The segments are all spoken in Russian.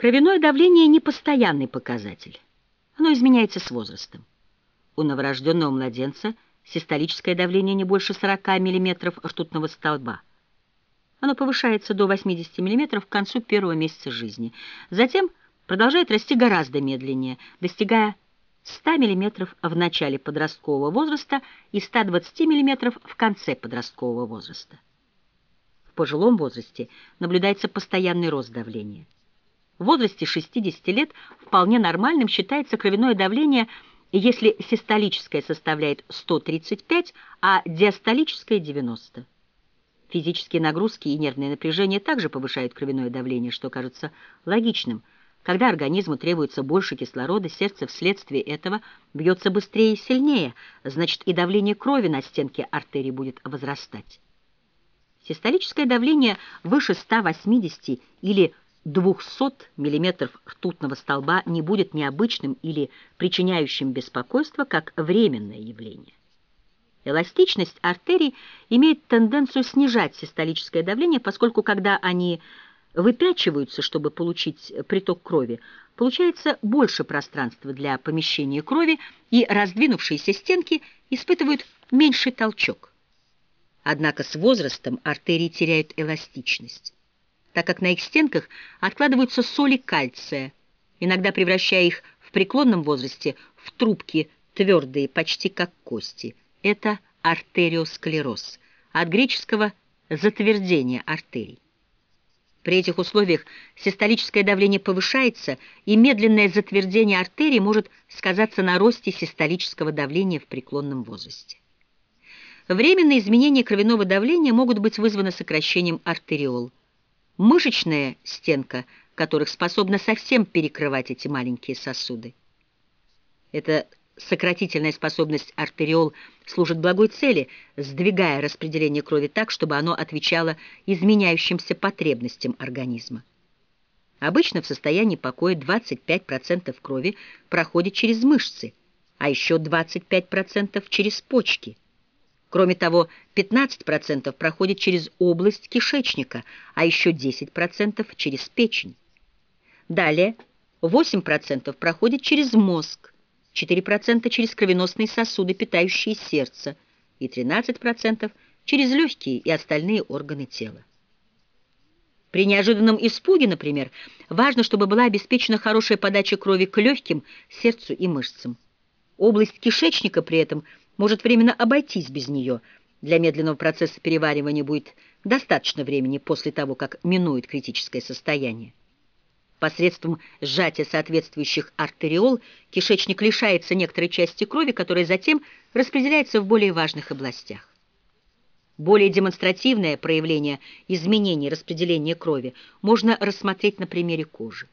Кровяное давление – непостоянный показатель. Оно изменяется с возрастом. У новорожденного младенца систолическое давление не больше 40 мм ртутного столба. Оно повышается до 80 мм к концу первого месяца жизни. Затем продолжает расти гораздо медленнее, достигая 100 мм в начале подросткового возраста и 120 мм в конце подросткового возраста. В пожилом возрасте наблюдается постоянный рост давления. В возрасте 60 лет вполне нормальным считается кровяное давление, если систолическое составляет 135, а диастолическое – 90. Физические нагрузки и нервное напряжение также повышают кровяное давление, что кажется логичным. Когда организму требуется больше кислорода, сердце вследствие этого бьется быстрее и сильнее, значит и давление крови на стенке артерий будет возрастать. Систолическое давление выше 180 или 200 мм ртутного столба не будет необычным или причиняющим беспокойство как временное явление. Эластичность артерий имеет тенденцию снижать систолическое давление, поскольку когда они выпячиваются, чтобы получить приток крови, получается больше пространства для помещения крови, и раздвинувшиеся стенки испытывают меньший толчок. Однако с возрастом артерии теряют эластичность, так как на их стенках откладываются соли кальция, иногда превращая их в преклонном возрасте в трубки, твердые, почти как кости – это артериосклероз, от греческого «затвердение артерий». При этих условиях систолическое давление повышается, и медленное затвердение артерий может сказаться на росте систолического давления в преклонном возрасте. Временные изменения кровяного давления могут быть вызваны сокращением артериол. Мышечная стенка которых способна совсем перекрывать эти маленькие сосуды. Это Сократительная способность артериол служит благой цели, сдвигая распределение крови так, чтобы оно отвечало изменяющимся потребностям организма. Обычно в состоянии покоя 25% крови проходит через мышцы, а еще 25% через почки. Кроме того, 15% проходит через область кишечника, а еще 10% через печень. Далее 8% проходит через мозг, 4% через кровеносные сосуды, питающие сердце, и 13% через легкие и остальные органы тела. При неожиданном испуге, например, важно, чтобы была обеспечена хорошая подача крови к легким, сердцу и мышцам. Область кишечника при этом может временно обойтись без нее. Для медленного процесса переваривания будет достаточно времени после того, как минует критическое состояние. Посредством сжатия соответствующих артериол кишечник лишается некоторой части крови, которая затем распределяется в более важных областях. Более демонстративное проявление изменений распределения крови можно рассмотреть на примере кожи.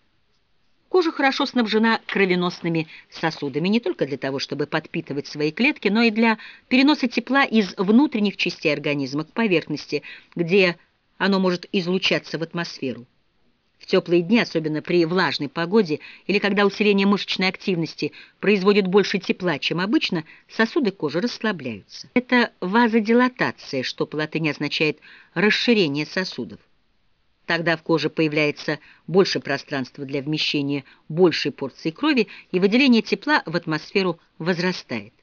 Кожа хорошо снабжена кровеносными сосудами не только для того, чтобы подпитывать свои клетки, но и для переноса тепла из внутренних частей организма к поверхности, где оно может излучаться в атмосферу. В теплые дни, особенно при влажной погоде или когда усиление мышечной активности производит больше тепла, чем обычно, сосуды кожи расслабляются. Это вазодилатация, что по латыни означает расширение сосудов. Тогда в коже появляется больше пространства для вмещения большей порции крови, и выделение тепла в атмосферу возрастает.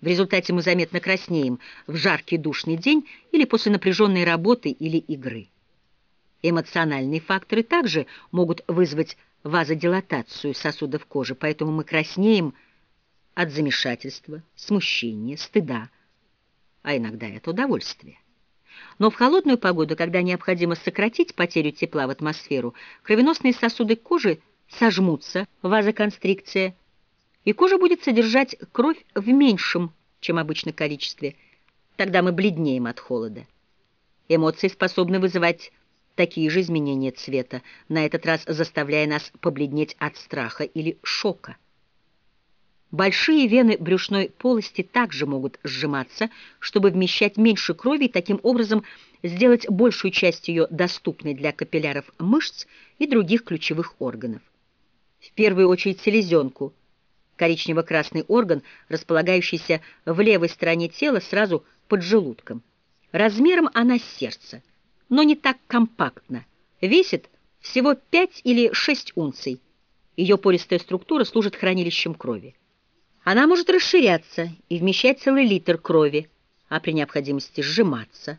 В результате мы заметно краснеем в жаркий душный день или после напряженной работы или игры. Эмоциональные факторы также могут вызвать вазодилатацию сосудов кожи, поэтому мы краснеем от замешательства, смущения, стыда, а иногда и от удовольствия. Но в холодную погоду, когда необходимо сократить потерю тепла в атмосферу, кровеносные сосуды кожи сожмутся, вазоконстрикция, и кожа будет содержать кровь в меньшем, чем обычно количестве. Тогда мы бледнеем от холода. Эмоции способны вызывать такие же изменения цвета, на этот раз заставляя нас побледнеть от страха или шока. Большие вены брюшной полости также могут сжиматься, чтобы вмещать меньше крови и таким образом сделать большую часть ее доступной для капилляров мышц и других ключевых органов. В первую очередь селезенку, коричнево-красный орган, располагающийся в левой стороне тела сразу под желудком. Размером она сердце но не так компактно, весит всего 5 или 6 унций. Ее пористая структура служит хранилищем крови. Она может расширяться и вмещать целый литр крови, а при необходимости сжиматься.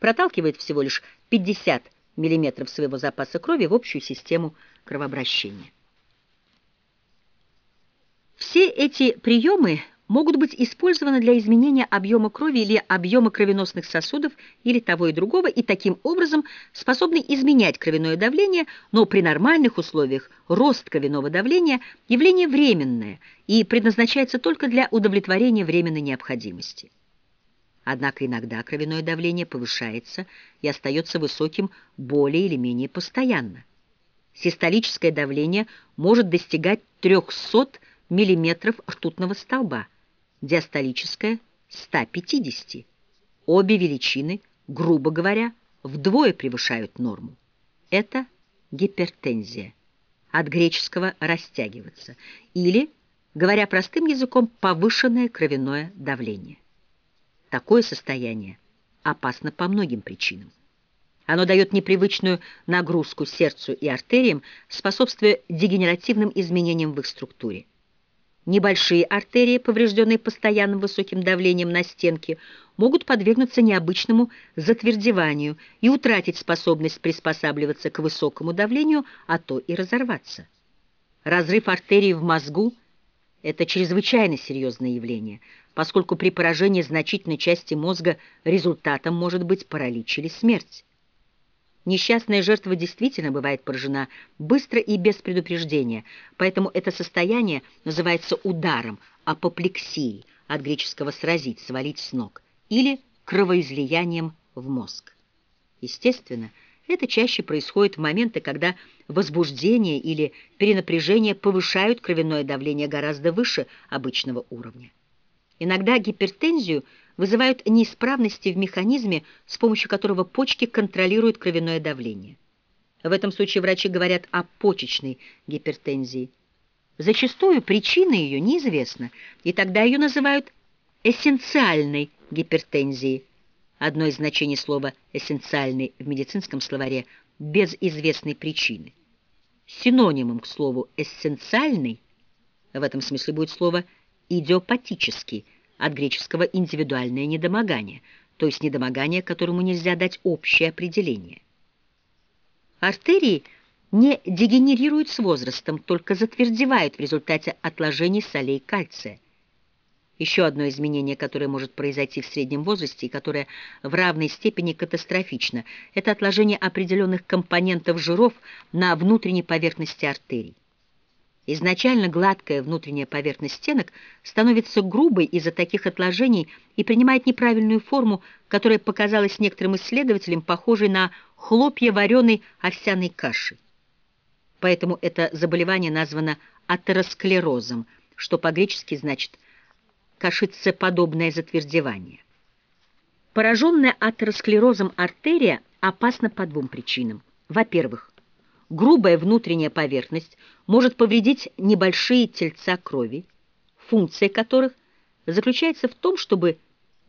Проталкивает всего лишь 50 мм своего запаса крови в общую систему кровообращения. Все эти приемы могут быть использованы для изменения объема крови или объема кровеносных сосудов или того и другого, и таким образом способны изменять кровяное давление, но при нормальных условиях рост кровяного давления – явление временное и предназначается только для удовлетворения временной необходимости. Однако иногда кровяное давление повышается и остается высоким более или менее постоянно. Систолическое давление может достигать 300 мм ртутного столба – диастолическая – 150. Обе величины, грубо говоря, вдвое превышают норму. Это гипертензия, от греческого «растягиваться», или, говоря простым языком, повышенное кровяное давление. Такое состояние опасно по многим причинам. Оно дает непривычную нагрузку сердцу и артериям, способствуя дегенеративным изменениям в их структуре. Небольшие артерии, поврежденные постоянным высоким давлением на стенки, могут подвергнуться необычному затвердеванию и утратить способность приспосабливаться к высокому давлению, а то и разорваться. Разрыв артерий в мозгу – это чрезвычайно серьезное явление, поскольку при поражении значительной части мозга результатом может быть паралич или смерть. Несчастная жертва действительно бывает поражена быстро и без предупреждения, поэтому это состояние называется ударом, апоплексией, от греческого «сразить», «свалить с ног», или кровоизлиянием в мозг. Естественно, это чаще происходит в моменты, когда возбуждение или перенапряжение повышают кровяное давление гораздо выше обычного уровня. Иногда гипертензию вызывают неисправности в механизме, с помощью которого почки контролируют кровяное давление. В этом случае врачи говорят о почечной гипертензии. Зачастую причина ее неизвестна, и тогда ее называют эссенциальной гипертензией. Одно из значений слова «эссенциальный» в медицинском словаре – без известной причины. Синонимом к слову «эссенциальный» в этом смысле будет слово «идиопатический», от греческого «индивидуальное недомогание», то есть недомогание, которому нельзя дать общее определение. Артерии не дегенерируют с возрастом, только затвердевают в результате отложений солей кальция. Еще одно изменение, которое может произойти в среднем возрасте и которое в равной степени катастрофично, это отложение определенных компонентов жиров на внутренней поверхности артерий. Изначально гладкая внутренняя поверхность стенок становится грубой из-за таких отложений и принимает неправильную форму, которая показалась некоторым исследователям похожей на хлопья вареной овсяной каши. Поэтому это заболевание названо атеросклерозом, что по-гречески значит кашицеподобное затвердевание. Пораженная атеросклерозом артерия опасна по двум причинам. Во-первых, грубая внутренняя поверхность может повредить небольшие тельца крови, функция которых заключается в том, чтобы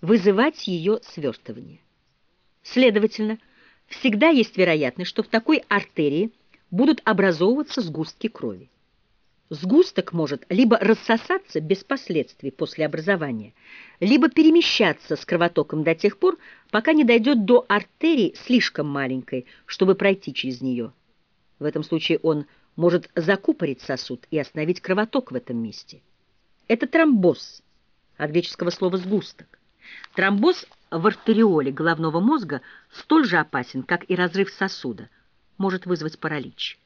вызывать ее свертывание. Следовательно, всегда есть вероятность, что в такой артерии будут образовываться сгустки крови. Сгусток может либо рассосаться без последствий после образования, либо перемещаться с кровотоком до тех пор, пока не дойдет до артерии слишком маленькой, чтобы пройти через нее. В этом случае он может закупорить сосуд и остановить кровоток в этом месте. Это тромбоз, от греческого слова «сгусток». Тромбоз в артериоле головного мозга столь же опасен, как и разрыв сосуда, может вызвать паралич.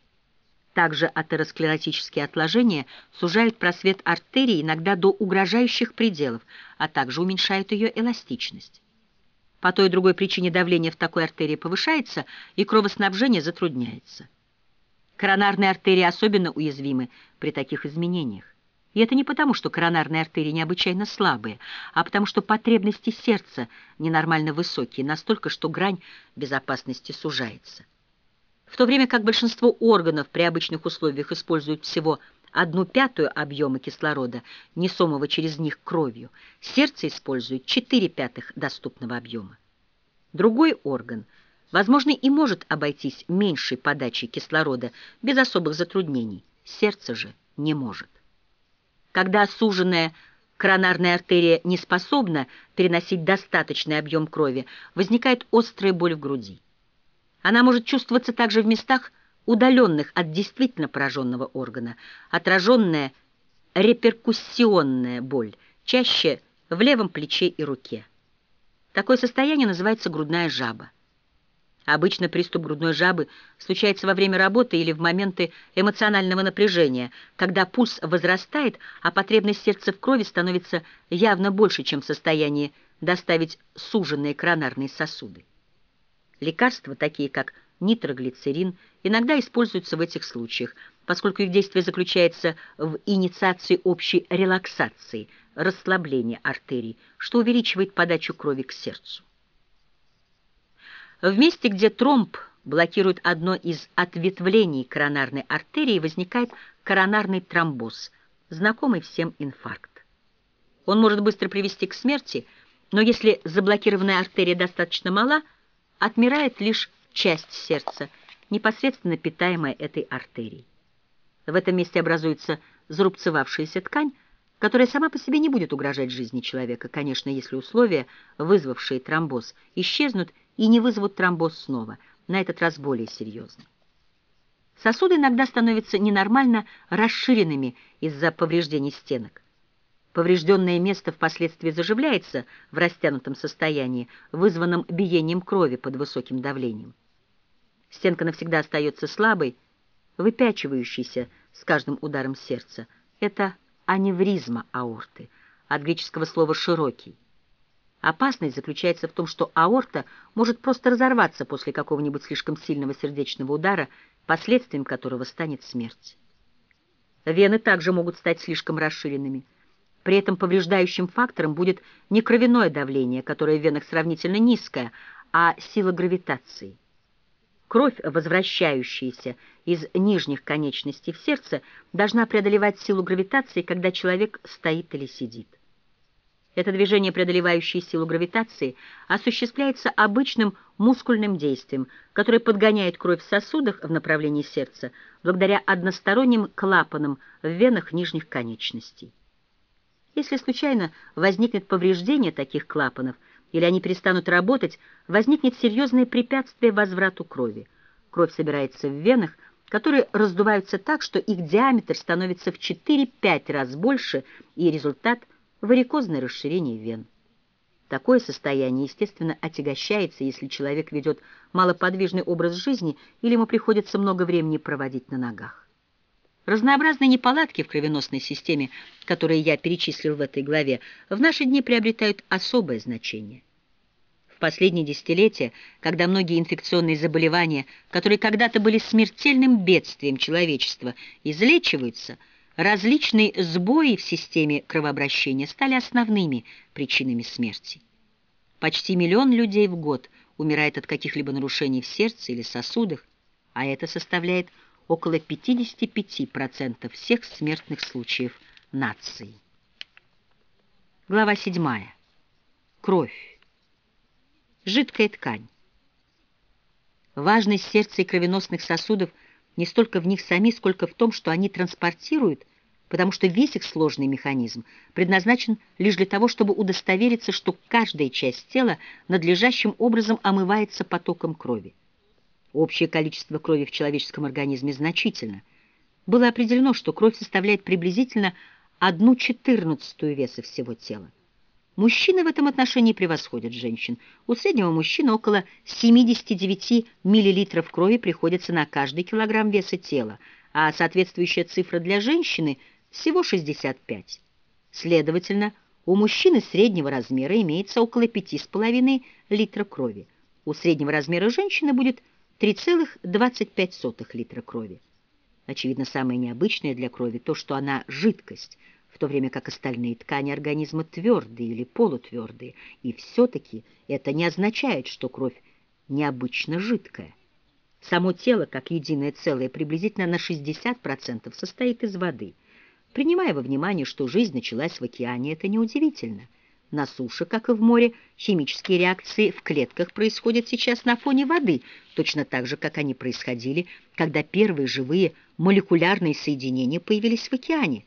Также атеросклеротические отложения сужают просвет артерии иногда до угрожающих пределов, а также уменьшают ее эластичность. По той и другой причине давление в такой артерии повышается, и кровоснабжение затрудняется. Коронарные артерии особенно уязвимы при таких изменениях. И это не потому, что коронарные артерии необычайно слабые, а потому что потребности сердца ненормально высокие, настолько, что грань безопасности сужается. В то время как большинство органов при обычных условиях используют всего одну пятую объема кислорода, несомого через них кровью, сердце использует четыре пятых доступного объема. Другой орган возможно, и может обойтись меньшей подачей кислорода без особых затруднений. Сердце же не может. Когда суженная коронарная артерия не способна переносить достаточный объем крови, возникает острая боль в груди. Она может чувствоваться также в местах, удаленных от действительно пораженного органа, отраженная реперкуссионная боль, чаще в левом плече и руке. Такое состояние называется грудная жаба. Обычно приступ грудной жабы случается во время работы или в моменты эмоционального напряжения, когда пульс возрастает, а потребность сердца в крови становится явно больше, чем в состоянии доставить суженные коронарные сосуды. Лекарства, такие как нитроглицерин, иногда используются в этих случаях, поскольку их действие заключается в инициации общей релаксации, расслабления артерий, что увеличивает подачу крови к сердцу. В месте, где тромб блокирует одно из ответвлений коронарной артерии, возникает коронарный тромбоз, знакомый всем инфаркт. Он может быстро привести к смерти, но если заблокированная артерия достаточно мала, отмирает лишь часть сердца, непосредственно питаемая этой артерией. В этом месте образуется зарубцевавшаяся ткань, которая сама по себе не будет угрожать жизни человека, конечно, если условия, вызвавшие тромбоз, исчезнут и не вызовут тромбоз снова, на этот раз более серьезный. Сосуды иногда становятся ненормально расширенными из-за повреждений стенок. Поврежденное место впоследствии заживляется в растянутом состоянии, вызванном биением крови под высоким давлением. Стенка навсегда остается слабой, выпячивающейся с каждым ударом сердца. Это аневризма аорты, от греческого слова «широкий». Опасность заключается в том, что аорта может просто разорваться после какого-нибудь слишком сильного сердечного удара, последствием которого станет смерть. Вены также могут стать слишком расширенными. При этом повреждающим фактором будет не кровяное давление, которое в венах сравнительно низкое, а сила гравитации. Кровь, возвращающаяся из нижних конечностей в сердце, должна преодолевать силу гравитации, когда человек стоит или сидит. Это движение, преодолевающее силу гравитации, осуществляется обычным мускульным действием, которое подгоняет кровь в сосудах в направлении сердца благодаря односторонним клапанам в венах нижних конечностей. Если случайно возникнет повреждение таких клапанов или они перестанут работать, возникнет серьезное препятствие возврату крови. Кровь собирается в венах, которые раздуваются так, что их диаметр становится в 4-5 раз больше, и результат – варикозное расширение вен. Такое состояние, естественно, отягощается, если человек ведет малоподвижный образ жизни или ему приходится много времени проводить на ногах. Разнообразные неполадки в кровеносной системе, которые я перечислил в этой главе, в наши дни приобретают особое значение. В последние десятилетия, когда многие инфекционные заболевания, которые когда-то были смертельным бедствием человечества, излечиваются – Различные сбои в системе кровообращения стали основными причинами смерти. Почти миллион людей в год умирает от каких-либо нарушений в сердце или сосудах, а это составляет около 55% всех смертных случаев нации. Глава 7. Кровь. Жидкая ткань. Важность сердца и кровеносных сосудов – не столько в них сами, сколько в том, что они транспортируют, потому что весь их сложный механизм предназначен лишь для того, чтобы удостовериться, что каждая часть тела надлежащим образом омывается потоком крови. Общее количество крови в человеческом организме значительно. Было определено, что кровь составляет приблизительно одну четырнадцатую веса всего тела. Мужчины в этом отношении превосходят женщин. У среднего мужчины около 79 мл крови приходится на каждый килограмм веса тела, а соответствующая цифра для женщины всего 65. Следовательно, у мужчины среднего размера имеется около 5,5 литра крови. У среднего размера женщины будет 3,25 литра крови. Очевидно, самое необычное для крови то, что она жидкость – в то время как остальные ткани организма твердые или полутвердые, и все-таки это не означает, что кровь необычно жидкая. Само тело, как единое целое, приблизительно на 60% состоит из воды. Принимая во внимание, что жизнь началась в океане, это неудивительно. На суше, как и в море, химические реакции в клетках происходят сейчас на фоне воды, точно так же, как они происходили, когда первые живые молекулярные соединения появились в океане.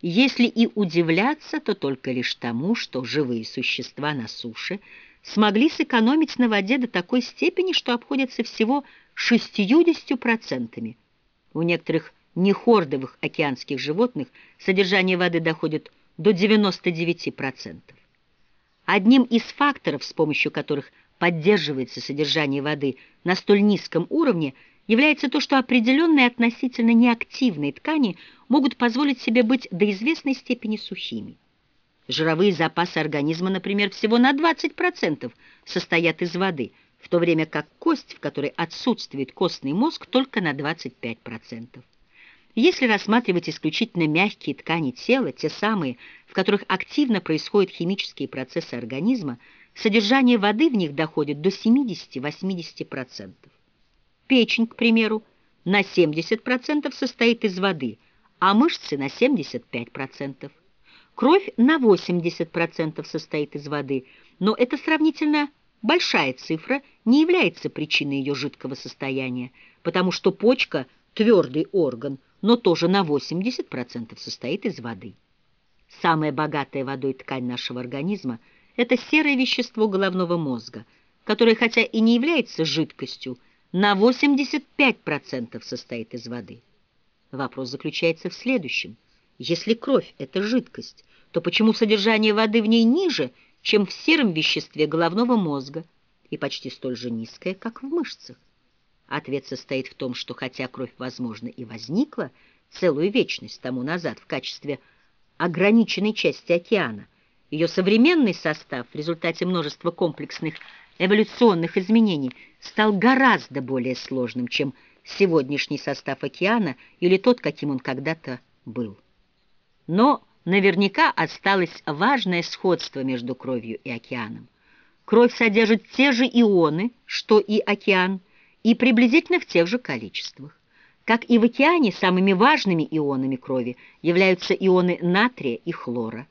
Если и удивляться, то только лишь тому, что живые существа на суше смогли сэкономить на воде до такой степени, что обходятся всего 60%. У некоторых нехордовых океанских животных содержание воды доходит до 99%. Одним из факторов, с помощью которых поддерживается содержание воды на столь низком уровне, является то, что определенные относительно неактивные ткани могут позволить себе быть до известной степени сухими. Жировые запасы организма, например, всего на 20% состоят из воды, в то время как кость, в которой отсутствует костный мозг, только на 25%. Если рассматривать исключительно мягкие ткани тела, те самые, в которых активно происходят химические процессы организма, содержание воды в них доходит до 70-80%. Печень, к примеру, на 70% состоит из воды, а мышцы на 75%. Кровь на 80% состоит из воды, но это сравнительно большая цифра не является причиной ее жидкого состояния, потому что почка – твердый орган – но тоже на 80% состоит из воды. Самая богатая водой ткань нашего организма – это серое вещество головного мозга, которое, хотя и не является жидкостью, на 85% состоит из воды. Вопрос заключается в следующем. Если кровь – это жидкость, то почему содержание воды в ней ниже, чем в сером веществе головного мозга, и почти столь же низкое, как в мышцах? Ответ состоит в том, что хотя кровь, возможно, и возникла целую вечность тому назад в качестве ограниченной части океана, ее современный состав в результате множества комплексных эволюционных изменений стал гораздо более сложным, чем сегодняшний состав океана или тот, каким он когда-то был. Но наверняка осталось важное сходство между кровью и океаном. Кровь содержит те же ионы, что и океан, и приблизительно в тех же количествах. Как и в океане, самыми важными ионами крови являются ионы натрия и хлора.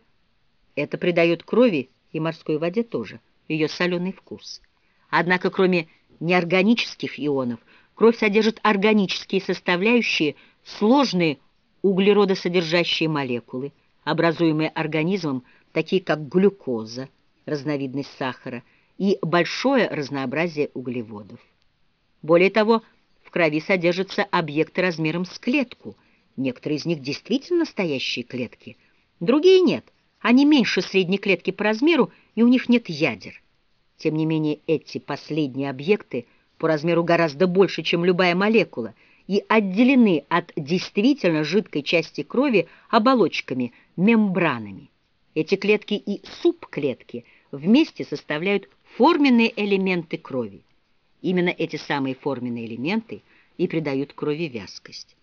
Это придает крови и морской воде тоже ее соленый вкус. Однако, кроме неорганических ионов, кровь содержит органические составляющие, сложные углеродосодержащие молекулы, образуемые организмом, такие как глюкоза, разновидность сахара, и большое разнообразие углеводов. Более того, в крови содержатся объекты размером с клетку. Некоторые из них действительно настоящие клетки, другие нет. Они меньше средней клетки по размеру, и у них нет ядер. Тем не менее, эти последние объекты по размеру гораздо больше, чем любая молекула, и отделены от действительно жидкой части крови оболочками, мембранами. Эти клетки и субклетки вместе составляют форменные элементы крови. Именно эти самые форменные элементы и придают крови вязкость.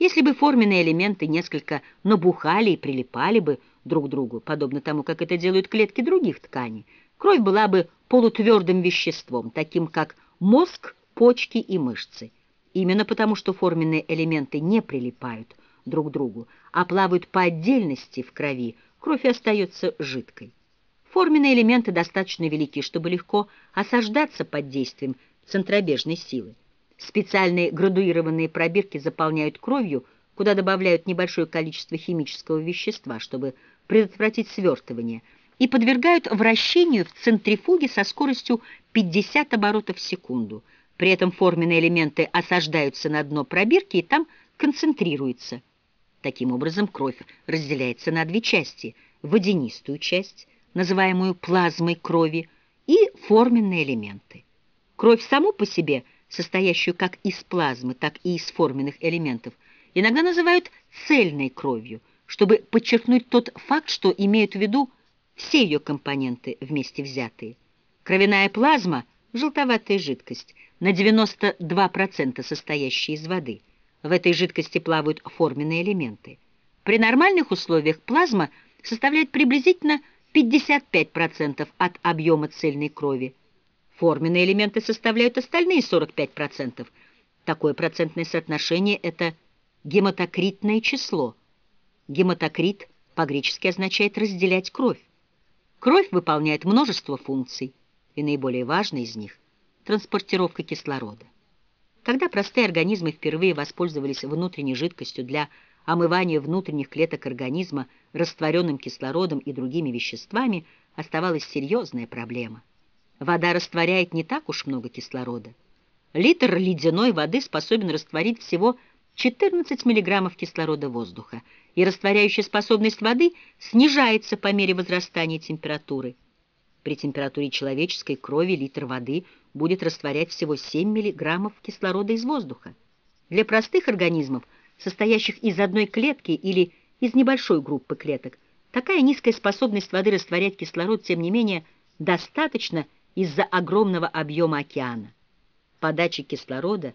Если бы форменные элементы несколько набухали и прилипали бы друг другу, подобно тому, как это делают клетки других тканей, кровь была бы полутвердым веществом, таким как мозг, почки и мышцы. Именно потому, что форменные элементы не прилипают друг к другу, а плавают по отдельности в крови, кровь остается жидкой. Форменные элементы достаточно велики, чтобы легко осаждаться под действием центробежной силы. Специальные градуированные пробирки заполняют кровью, куда добавляют небольшое количество химического вещества, чтобы предотвратить свертывание, и подвергают вращению в центрифуге со скоростью 50 оборотов в секунду. При этом форменные элементы осаждаются на дно пробирки и там концентрируются. Таким образом, кровь разделяется на две части – водянистую часть, называемую плазмой крови, и форменные элементы. Кровь саму по себе, состоящую как из плазмы, так и из форменных элементов, иногда называют цельной кровью, чтобы подчеркнуть тот факт, что имеют в виду все ее компоненты вместе взятые. Кровяная плазма – желтоватая жидкость, на 92% состоящая из воды. В этой жидкости плавают форменные элементы. При нормальных условиях плазма составляет приблизительно 55% от объема цельной крови, Форменные элементы составляют остальные 45%. Такое процентное соотношение – это гематокритное число. Гематокрит по-гречески означает «разделять кровь». Кровь выполняет множество функций, и наиболее важная из них – транспортировка кислорода. Когда простые организмы впервые воспользовались внутренней жидкостью для омывания внутренних клеток организма растворенным кислородом и другими веществами, оставалась серьезная проблема. Вода растворяет не так уж много кислорода. Литр ледяной воды способен растворить всего 14 мг кислорода воздуха, и растворяющая способность воды снижается по мере возрастания температуры. При температуре человеческой крови литр воды будет растворять всего 7 мг кислорода из воздуха. Для простых организмов, состоящих из одной клетки или из небольшой группы клеток, такая низкая способность воды растворять кислород, тем не менее, достаточно из-за огромного объема океана. Подача кислорода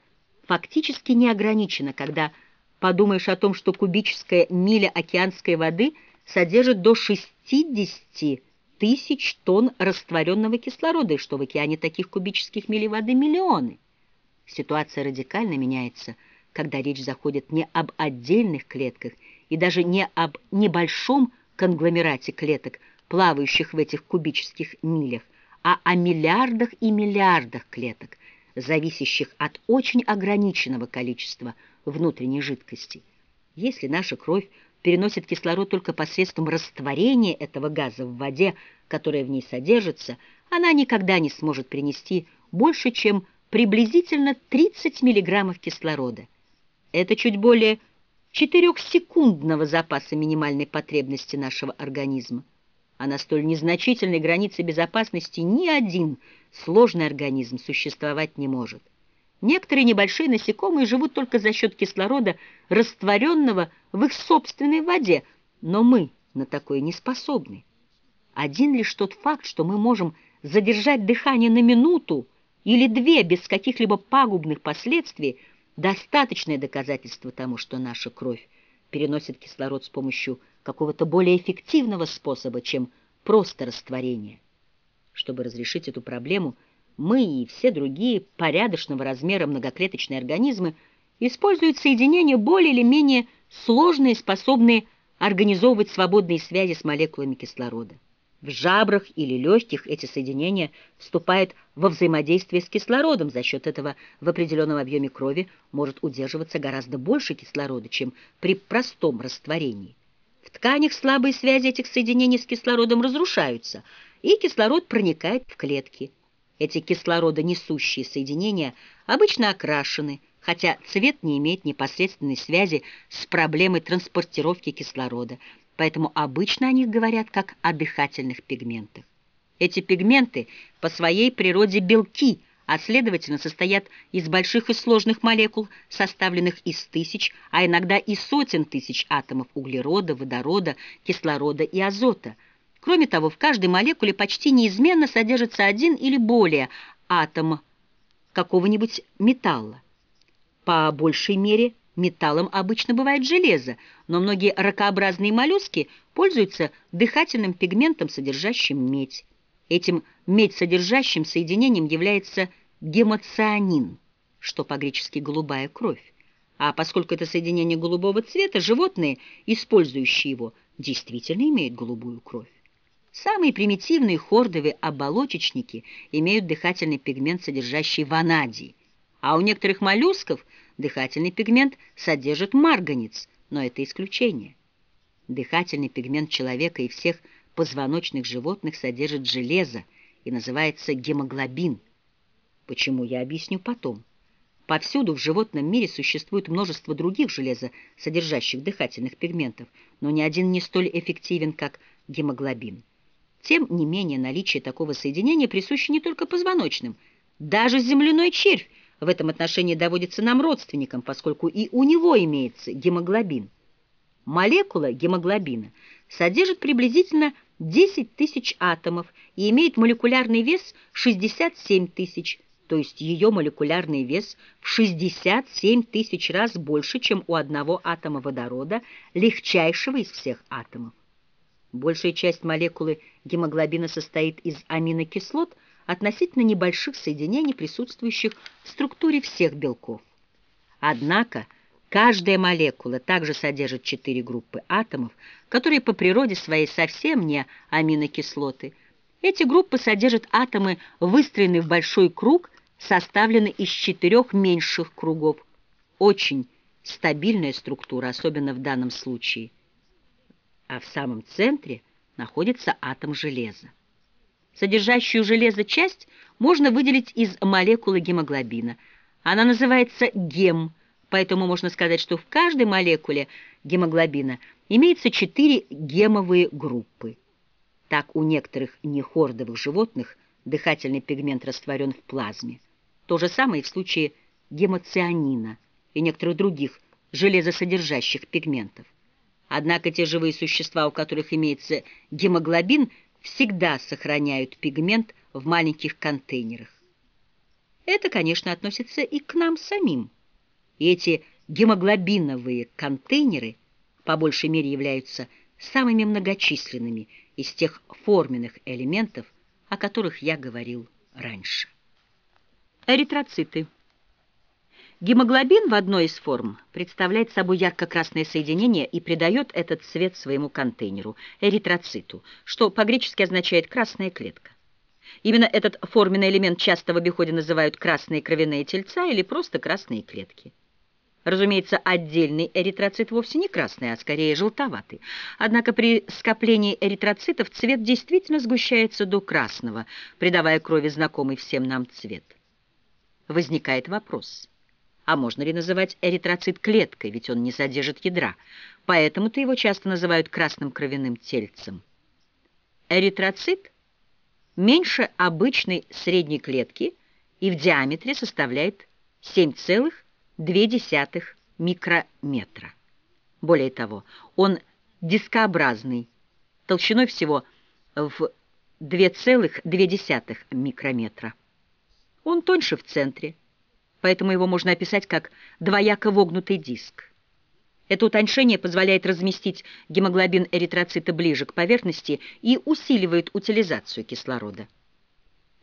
фактически не ограничена, когда подумаешь о том, что кубическая миля океанской воды содержит до 60 тысяч тонн растворенного кислорода, и что в океане таких кубических милей воды миллионы. Ситуация радикально меняется, когда речь заходит не об отдельных клетках и даже не об небольшом конгломерате клеток, плавающих в этих кубических милях, а о миллиардах и миллиардах клеток, зависящих от очень ограниченного количества внутренней жидкости. Если наша кровь переносит кислород только посредством растворения этого газа в воде, которая в ней содержится, она никогда не сможет принести больше, чем приблизительно 30 мг кислорода. Это чуть более 4-секундного запаса минимальной потребности нашего организма а на столь незначительной границе безопасности ни один сложный организм существовать не может. Некоторые небольшие насекомые живут только за счет кислорода, растворенного в их собственной воде, но мы на такое не способны. Один лишь тот факт, что мы можем задержать дыхание на минуту или две без каких-либо пагубных последствий, достаточное доказательство тому, что наша кровь переносит кислород с помощью какого-то более эффективного способа, чем просто растворение. Чтобы разрешить эту проблему, мы и все другие порядочного размера многоклеточные организмы используют соединения более или менее сложные, способные организовывать свободные связи с молекулами кислорода. В жабрах или легких эти соединения вступают во взаимодействие с кислородом. За счет этого в определенном объеме крови может удерживаться гораздо больше кислорода, чем при простом растворении. В тканях слабые связи этих соединений с кислородом разрушаются, и кислород проникает в клетки. Эти кислородонесущие соединения обычно окрашены, хотя цвет не имеет непосредственной связи с проблемой транспортировки кислорода, поэтому обычно о них говорят как о дыхательных пигментах. Эти пигменты по своей природе белки – а следовательно состоят из больших и сложных молекул, составленных из тысяч, а иногда и сотен тысяч атомов углерода, водорода, кислорода и азота. Кроме того, в каждой молекуле почти неизменно содержится один или более атомов какого-нибудь металла. По большей мере металлом обычно бывает железо, но многие ракообразные моллюски пользуются дыхательным пигментом, содержащим медь. Этим медь-содержащим соединением является гемоцианин, что по-гречески «голубая кровь». А поскольку это соединение голубого цвета, животные, использующие его, действительно имеют голубую кровь. Самые примитивные хордовые оболочечники имеют дыхательный пигмент, содержащий ванадий, а у некоторых моллюсков дыхательный пигмент содержит марганец, но это исключение. Дыхательный пигмент человека и всех позвоночных животных содержит железо и называется гемоглобин – Почему, я объясню потом. Повсюду в животном мире существует множество других железосодержащих дыхательных пигментов, но ни один не столь эффективен, как гемоглобин. Тем не менее, наличие такого соединения присуще не только позвоночным. Даже земляной червь в этом отношении доводится нам родственником, поскольку и у него имеется гемоглобин. Молекула гемоглобина содержит приблизительно 10 тысяч атомов и имеет молекулярный вес 67 тысяч то есть ее молекулярный вес в 67 тысяч раз больше, чем у одного атома водорода, легчайшего из всех атомов. Большая часть молекулы гемоглобина состоит из аминокислот, относительно небольших соединений, присутствующих в структуре всех белков. Однако Каждая молекула также содержит четыре группы атомов, которые по природе своей совсем не аминокислоты. Эти группы содержат атомы, выстроенные в большой круг, составленный из четырех меньших кругов. Очень стабильная структура, особенно в данном случае. А в самом центре находится атом железа. Содержащую железо часть можно выделить из молекулы гемоглобина. Она называется гем, поэтому можно сказать, что в каждой молекуле гемоглобина имеется четыре гемовые группы. Так у некоторых нехордовых животных дыхательный пигмент растворен в плазме. То же самое и в случае гемоцианина и некоторых других железосодержащих пигментов. Однако те живые существа, у которых имеется гемоглобин, всегда сохраняют пигмент в маленьких контейнерах. Это, конечно, относится и к нам самим. И эти гемоглобиновые контейнеры по большей мере являются самыми многочисленными из тех форменных элементов, о которых я говорил раньше. Эритроциты. Гемоглобин в одной из форм представляет собой ярко-красное соединение и придает этот цвет своему контейнеру, эритроциту, что по-гречески означает «красная клетка». Именно этот форменный элемент часто в обиходе называют красные кровяные тельца или просто красные клетки. Разумеется, отдельный эритроцит вовсе не красный, а скорее желтоватый. Однако при скоплении эритроцитов цвет действительно сгущается до красного, придавая крови знакомый всем нам цвет. Возникает вопрос – а можно ли называть эритроцит клеткой, ведь он не содержит ядра. Поэтому-то его часто называют красным кровяным тельцем. Эритроцит меньше обычной средней клетки и в диаметре составляет 7,2 микрометра. Более того, он дискообразный, толщиной всего в 2,2 микрометра. Он тоньше в центре, поэтому его можно описать как двояко вогнутый диск. Это утоньшение позволяет разместить гемоглобин эритроцита ближе к поверхности и усиливает утилизацию кислорода.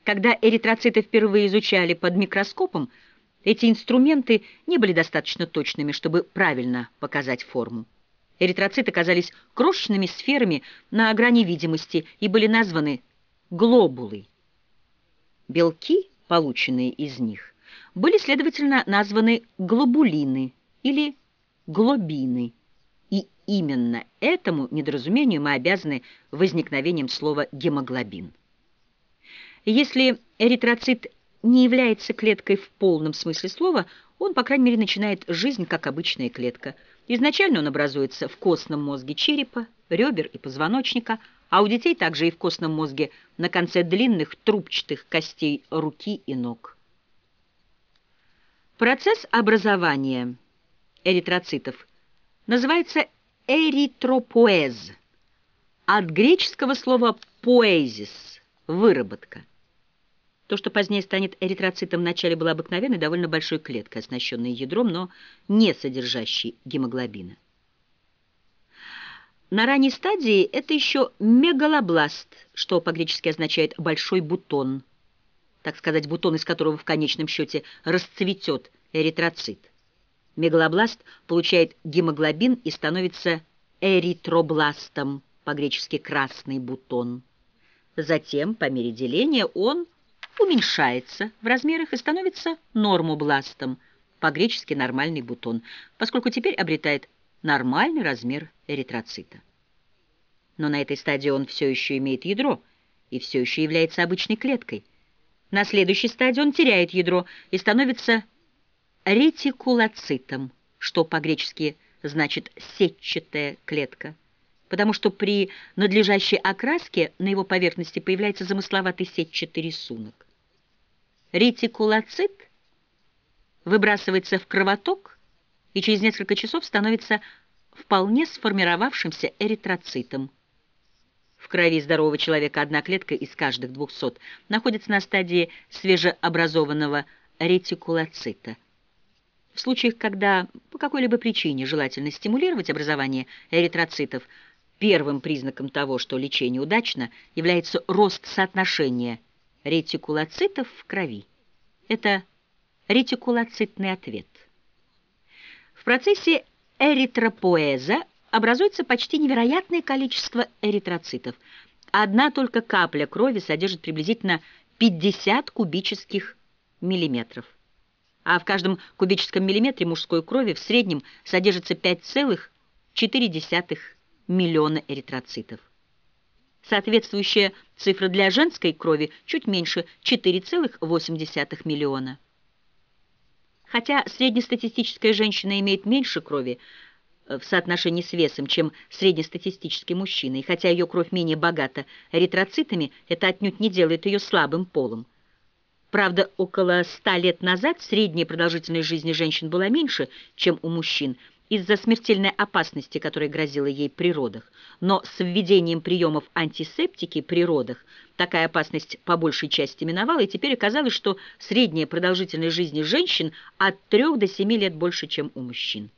Когда эритроциты впервые изучали под микроскопом, эти инструменты не были достаточно точными, чтобы правильно показать форму. Эритроциты казались крошечными сферами на грани видимости и были названы глобулы. Белки, полученные из них, были, следовательно, названы глобулины или глобины. И именно этому недоразумению мы обязаны возникновением слова гемоглобин. Если эритроцит не является клеткой в полном смысле слова, он, по крайней мере, начинает жизнь как обычная клетка. Изначально он образуется в костном мозге черепа, ребер и позвоночника, а у детей также и в костном мозге на конце длинных трубчатых костей руки и ног. Процесс образования эритроцитов называется эритропоэз, от греческого слова «поэзис» – выработка. То, что позднее станет эритроцитом, вначале было обыкновенной довольно большой клеткой, оснащенной ядром, но не содержащей гемоглобина. На ранней стадии это еще мегалобласт, что по-гречески означает «большой бутон», так сказать, бутон, из которого в конечном счете расцветет эритроцит. Мегалобласт получает гемоглобин и становится эритробластом, по-гречески «красный бутон». Затем, по мере деления, он уменьшается в размерах и становится нормобластом, по-гречески «нормальный бутон», поскольку теперь обретает нормальный размер эритроцита. Но на этой стадии он все еще имеет ядро и все еще является обычной клеткой – на следующей стадии он теряет ядро и становится ретикулоцитом, что по-гречески значит «сетчатая клетка», потому что при надлежащей окраске на его поверхности появляется замысловатый сетчатый рисунок. Ретикулоцит выбрасывается в кровоток и через несколько часов становится вполне сформировавшимся эритроцитом, в крови здорового человека одна клетка из каждых 200 находится на стадии свежеобразованного ретикулоцита. В случаях, когда по какой-либо причине желательно стимулировать образование эритроцитов, первым признаком того, что лечение удачно, является рост соотношения ретикулоцитов в крови. Это ретикулоцитный ответ. Процессе эритропоэза образуется почти невероятное количество эритроцитов. Одна только капля крови содержит приблизительно 50 кубических миллиметров. А в каждом кубическом миллиметре мужской крови в среднем содержится 5,4 миллиона эритроцитов. Соответствующая цифра для женской крови чуть меньше 4,8 миллиона. Хотя среднестатистическая женщина имеет меньше крови э, в соотношении с весом, чем среднестатистический мужчина, и хотя ее кровь менее богата эритроцитами, это отнюдь не делает ее слабым полом. Правда, около ста лет назад средняя продолжительность жизни женщин была меньше, чем у мужчин, из-за смертельной опасности, которая грозила ей при родах. Но с введением приемов антисептики при родах такая опасность по большей части миновала, и теперь оказалось, что средняя продолжительность жизни женщин от 3 до 7 лет больше, чем у мужчин.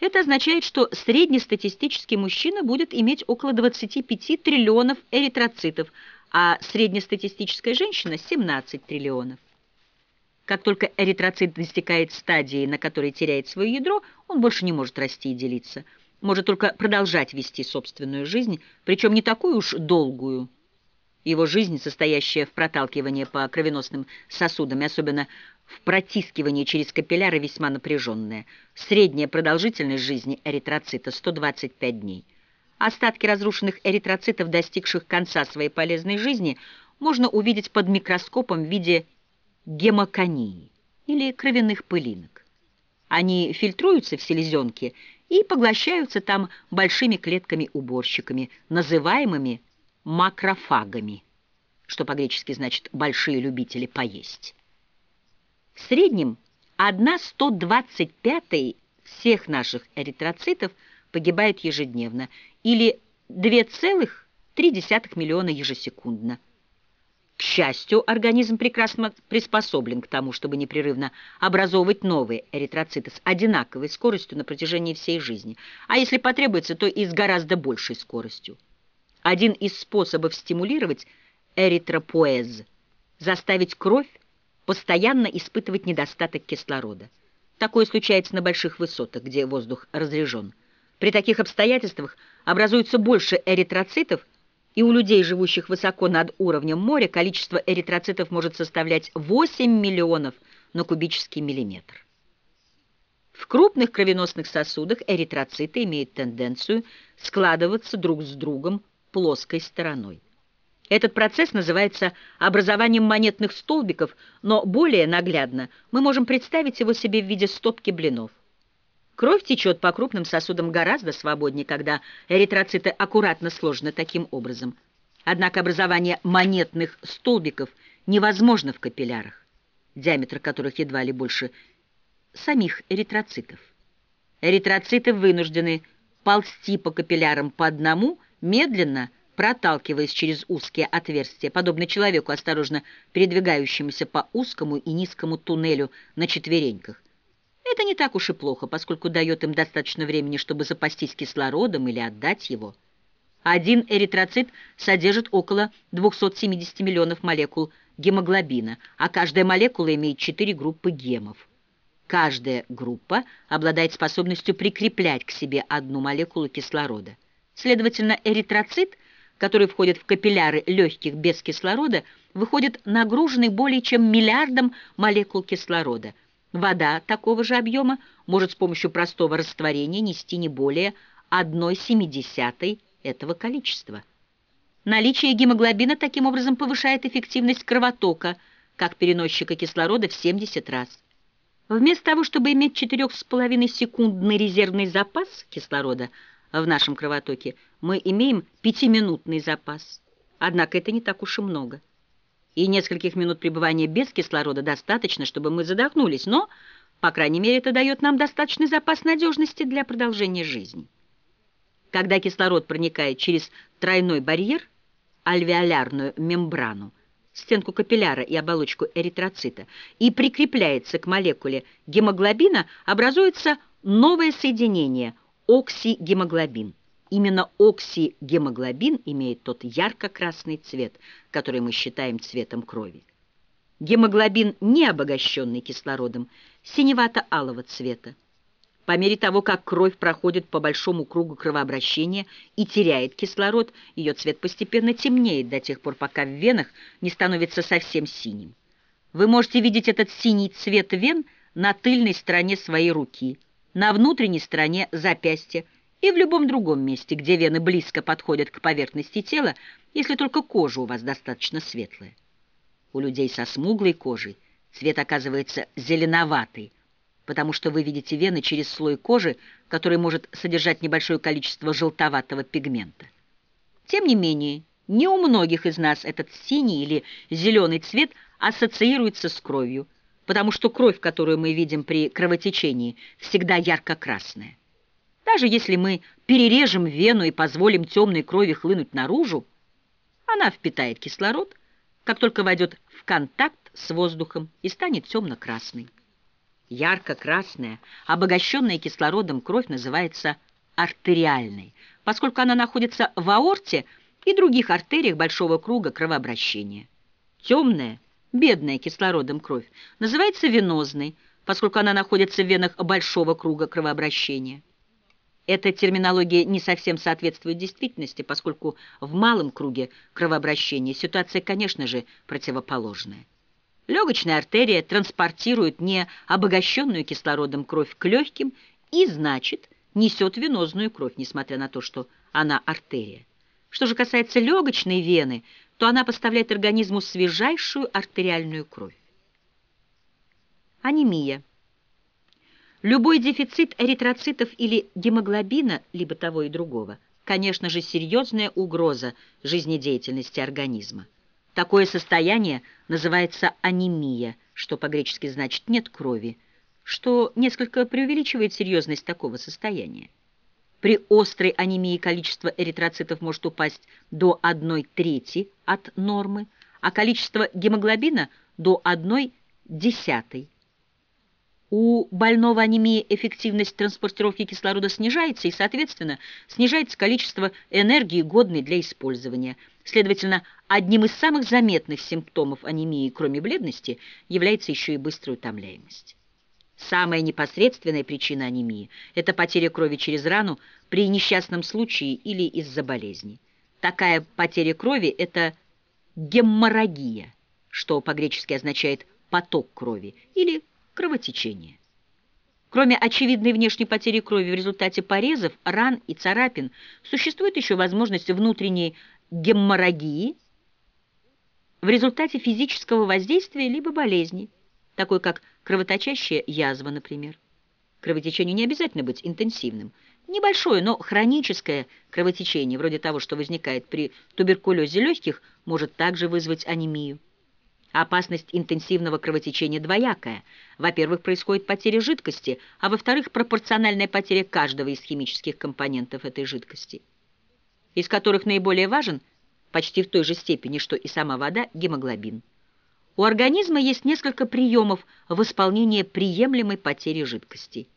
Это означает, что среднестатистический мужчина будет иметь около 25 триллионов эритроцитов, а среднестатистическая женщина – 17 триллионов. Как только эритроцит достигает стадии, на которой теряет свое ядро, он больше не может расти и делиться. Может только продолжать вести собственную жизнь, причем не такую уж долгую. Его жизнь, состоящая в проталкивании по кровеносным сосудам, и особенно в протискивании через капилляры, весьма напряженная. Средняя продолжительность жизни эритроцита – 125 дней. Остатки разрушенных эритроцитов, достигших конца своей полезной жизни, можно увидеть под микроскопом в виде гемоконии или кровяных пылинок. Они фильтруются в селезенке и поглощаются там большими клетками-уборщиками, называемыми макрофагами, что по-гречески значит «большие любители поесть». В среднем 1 125 всех наших эритроцитов погибает ежедневно, или 2,3 миллиона ежесекундно. К счастью, организм прекрасно приспособлен к тому, чтобы непрерывно образовывать новые эритроциты с одинаковой скоростью на протяжении всей жизни, а если потребуется, то и с гораздо большей скоростью. Один из способов стимулировать эритропоэз – заставить кровь постоянно испытывать недостаток кислорода. Такое случается на больших высотах, где воздух разрежен. При таких обстоятельствах образуется больше эритроцитов, и у людей, живущих высоко над уровнем моря, количество эритроцитов может составлять 8 миллионов на кубический миллиметр. В крупных кровеносных сосудах эритроциты имеют тенденцию складываться друг с другом плоской стороной. Этот процесс называется образованием монетных столбиков, но более наглядно мы можем представить его себе в виде стопки блинов. Кровь течет по крупным сосудам гораздо свободнее, когда эритроциты аккуратно сложены таким образом. Однако образование монетных столбиков невозможно в капиллярах, диаметр которых едва ли больше самих эритроцитов. Эритроциты вынуждены ползти по капиллярам по одному, медленно проталкиваясь через узкие отверстия, подобно человеку, осторожно передвигающемуся по узкому и низкому туннелю на четвереньках. Это не так уж и плохо, поскольку дает им достаточно времени, чтобы запастись кислородом или отдать его. Один эритроцит содержит около 270 миллионов молекул гемоглобина, а каждая молекула имеет четыре группы гемов. Каждая группа обладает способностью прикреплять к себе одну молекулу кислорода. Следовательно, эритроцит, который входит в капилляры легких без кислорода, выходит нагруженный более чем миллиардом молекул кислорода – Вода такого же объема может с помощью простого растворения нести не более 1,7 этого количества. Наличие гемоглобина таким образом повышает эффективность кровотока, как переносчика кислорода в 70 раз. Вместо того, чтобы иметь 4,5-секундный резервный запас кислорода в нашем кровотоке, мы имеем 5-минутный запас. Однако это не так уж и много и нескольких минут пребывания без кислорода достаточно, чтобы мы задохнулись, но, по крайней мере, это дает нам достаточный запас надежности для продолжения жизни. Когда кислород проникает через тройной барьер, альвеолярную мембрану, стенку капилляра и оболочку эритроцита, и прикрепляется к молекуле гемоглобина, образуется новое соединение – оксигемоглобин. Именно оксигемоглобин имеет тот ярко-красный цвет, который мы считаем цветом крови. Гемоглобин, не обогащенный кислородом, синевато-алого цвета. По мере того, как кровь проходит по большому кругу кровообращения и теряет кислород, ее цвет постепенно темнеет до тех пор, пока в венах не становится совсем синим. Вы можете видеть этот синий цвет вен на тыльной стороне своей руки, на внутренней стороне запястья и в любом другом месте, где вены близко подходят к поверхности тела, если только кожа у вас достаточно светлая. У людей со смуглой кожей цвет оказывается зеленоватый, потому что вы видите вены через слой кожи, который может содержать небольшое количество желтоватого пигмента. Тем не менее, не у многих из нас этот синий или зеленый цвет ассоциируется с кровью, потому что кровь, которую мы видим при кровотечении, всегда ярко-красная. Даже если мы перережем вену и позволим темной крови хлынуть наружу, она впитает кислород, как только войдет в контакт с воздухом и станет темно-красной. Ярко-красная, обогащенная кислородом кровь называется артериальной, поскольку она находится в аорте и других артериях большого круга кровообращения. Темная, бедная кислородом кровь называется венозной, поскольку она находится в венах большого круга кровообращения. Эта терминология не совсем соответствует действительности, поскольку в малом круге кровообращения ситуация, конечно же, противоположная. Легочная артерия транспортирует не обогащенную кислородом кровь к легким и, значит, несет венозную кровь, несмотря на то, что она артерия. Что же касается легочной вены, то она поставляет организму свежайшую артериальную кровь. Анемия. Любой дефицит эритроцитов или гемоглобина, либо того и другого, конечно же, серьезная угроза жизнедеятельности организма. Такое состояние называется анемия, что по-гречески значит «нет крови», что несколько преувеличивает серьезность такого состояния. При острой анемии количество эритроцитов может упасть до 1 трети от нормы, а количество гемоглобина – до 1 десятой. У больного анемии эффективность транспортировки кислорода снижается, и, соответственно, снижается количество энергии, годной для использования. Следовательно, одним из самых заметных симптомов анемии, кроме бледности, является еще и быстрая утомляемость. Самая непосредственная причина анемии – это потеря крови через рану при несчастном случае или из-за болезни. Такая потеря крови – это геморрагия, что по-гречески означает «поток крови» или кровотечение. Кроме очевидной внешней потери крови в результате порезов, ран и царапин, существует еще возможность внутренней геморрагии в результате физического воздействия либо болезни, такой как кровоточащая язва, например. Кровотечению не обязательно быть интенсивным. Небольшое, но хроническое кровотечение, вроде того, что возникает при туберкулезе легких, может также вызвать анемию. Опасность интенсивного кровотечения двоякая. Во-первых, происходит потеря жидкости, а во-вторых, пропорциональная потеря каждого из химических компонентов этой жидкости, из которых наиболее важен, почти в той же степени, что и сама вода, гемоглобин. У организма есть несколько приемов в исполнении приемлемой потери жидкости.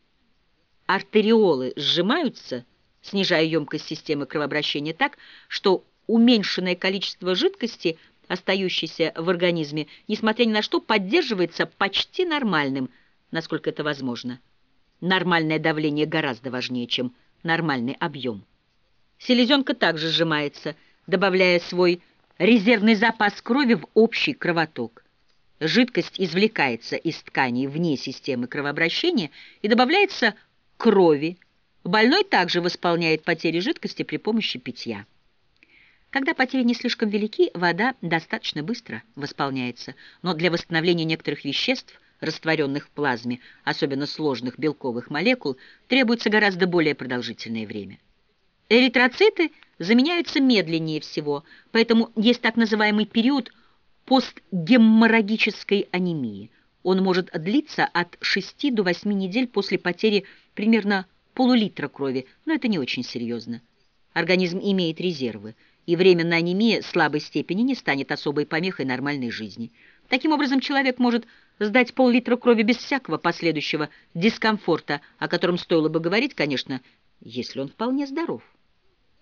Артериолы сжимаются, снижая емкость системы кровообращения так, что уменьшенное количество жидкости – остающийся в организме, несмотря ни на что, поддерживается почти нормальным, насколько это возможно. Нормальное давление гораздо важнее, чем нормальный объем. Селезенка также сжимается, добавляя свой резервный запас крови в общий кровоток. Жидкость извлекается из тканей вне системы кровообращения и добавляется крови. Больной также восполняет потери жидкости при помощи питья. Когда потери не слишком велики, вода достаточно быстро восполняется, но для восстановления некоторых веществ, растворенных в плазме, особенно сложных белковых молекул, требуется гораздо более продолжительное время. Эритроциты заменяются медленнее всего, поэтому есть так называемый период постгеморрагической анемии. Он может длиться от 6 до 8 недель после потери примерно полулитра крови, но это не очень серьезно. Организм имеет резервы и временная анемия слабой степени не станет особой помехой нормальной жизни. Таким образом, человек может сдать пол-литра крови без всякого последующего дискомфорта, о котором стоило бы говорить, конечно, если он вполне здоров.